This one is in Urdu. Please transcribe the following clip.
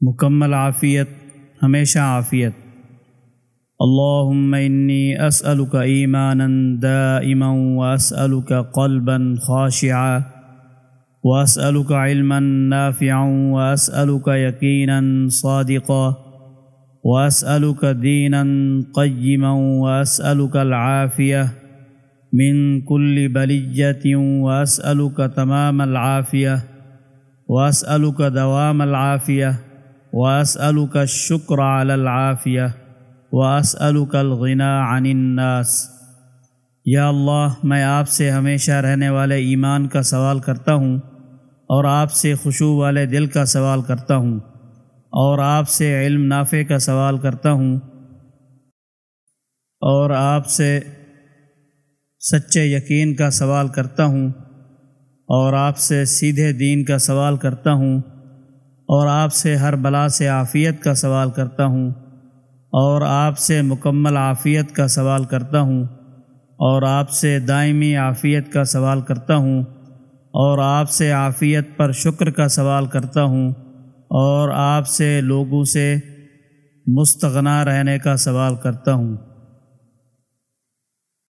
مكمل عافیت ہمیشہ عافیت اللهم إني أسألك إيمانا دائما وأسألك قلبا خاشعا وأسألك علما نافعا وأسألك يقينا صادقا وأسألك دينا قيما وأسألك العافية من كل بلية وأسألك تمام العافية وأسألك دوام العافية واسألك الشكر على العافية واسألك الغنى عن الناس یا اللہ، میں آپ سے ہمیشہ رہنے والے ایمان کا سوال کرتا ہوں اور آپ سے خوشو والے دل کا سوال کرتا ہوں اور آپ سے علم نافع کا سوال کرتا ہوں اور آپ سے سچے یقین کا سوال کرتا ہوں اور آپ سے سیدھے دین کا سوال کرتا ہوں اور آپ سے ہر بلا سے عافیت کا سوال کرتا ہوں، اور آپ سے مکمل عافیت کا سوال کرتا ہوں، اور آپ سے دائمی عافیت کا سوال کرتا ہوں، اور آپ سے عافیت پر شکر کا سوال کرتا ہوں، اور آپ سے لوگوں سے مستغنا رہنے کا سوال کرتا ہوں۔